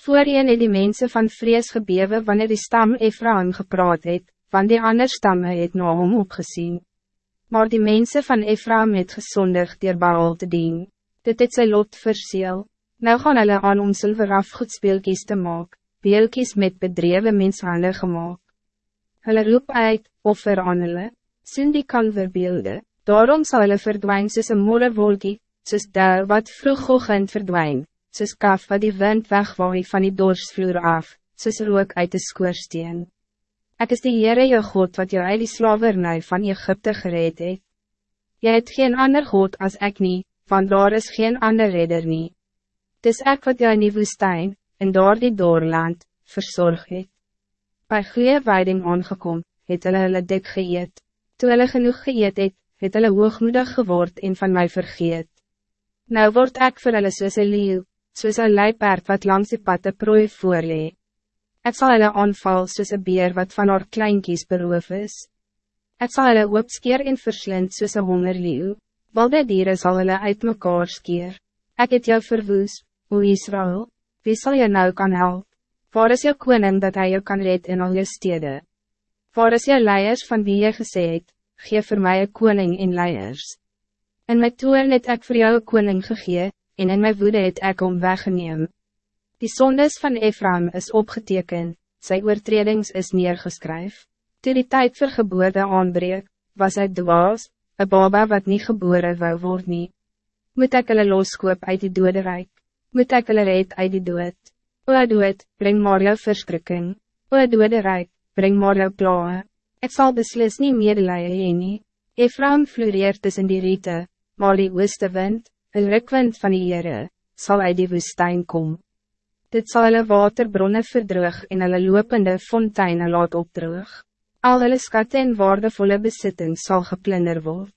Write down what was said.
Voorheen het die mensen van vrees gebewe wanneer die stam Ephraim gepraat het, want die ander stamme het na hom opgezien. Maar die mensen van Ephraim het gesondig dier Baal te dien. Dit het sy lot verseel. Nou gaan hulle aan om silver afgoedspeelkies te maak, beelkies met bedreven menshanden gemaakt. Hulle roep uit, offer aan hulle, sien die kalverbeelde, daarom zal hulle verdwijn soos een molle wolkie, soos daar wat vroeg oogend verdwijn, soos kaf wat die wind wegwaai van die dorsvloer af, soos rook uit de skoorsteen. Ek is die Heere jou God wat jou uit die slavernij van Egypte gereed het. Jy het geen ander God als ik niet, want daar is geen ander redder nie. Dis ek wat jou in die woestijn, en daar die doorland, verzorg het. By goeie weiding aangekom, het hulle hulle dik geëet. Toe hulle genoeg geëet het, het hulle hoogmoedig geword en van mij vergeet. Nou word ek vir hulle soos een leeuw, soos een leipaard wat langs die pad prooi voorlee. Ek sal hulle aanval soos een beer wat van haar kleinkies beroof is. Ek sal hulle oopskeer en verslind soos een hongerleeuw, wilde dieren sal hulle uit mekaar skeer. Ek het jou verwoes, o Israël, wie zal je nou kan helpen? Waar is jou koning dat hij jou kan red in al je steden? Waar is jou leiers van wie je gesê het, geef voor mij een koning in leiers? In my toer het ek vir jou een koning gegee, en in my woede het ek om weggeneem. Die zondes van Ephraim is opgeteken, sy oortredings is neergeskryf. Toe die tijd vir geboorte aanbreek, was hy dwaas, een baba wat niet geboren wou word nie. Moet ek hulle loskoop uit die dode rijk? Moet ek hulle red uit die dood? O dood, breng maar jou verskrikking. O dode rijk, breng maar jou plae. Ek sal beslis nie medelijden heen nie. Ephraim floreert tussen die riete, maar die ooste wind, een rukwind van die Heere, sal uit die woestijn kom. Dit zal hulle waterbronnen verdroog en hulle lopende fonteinen laat opdroog. Al hulle skatte en waardevolle besittings zal geplunder worden.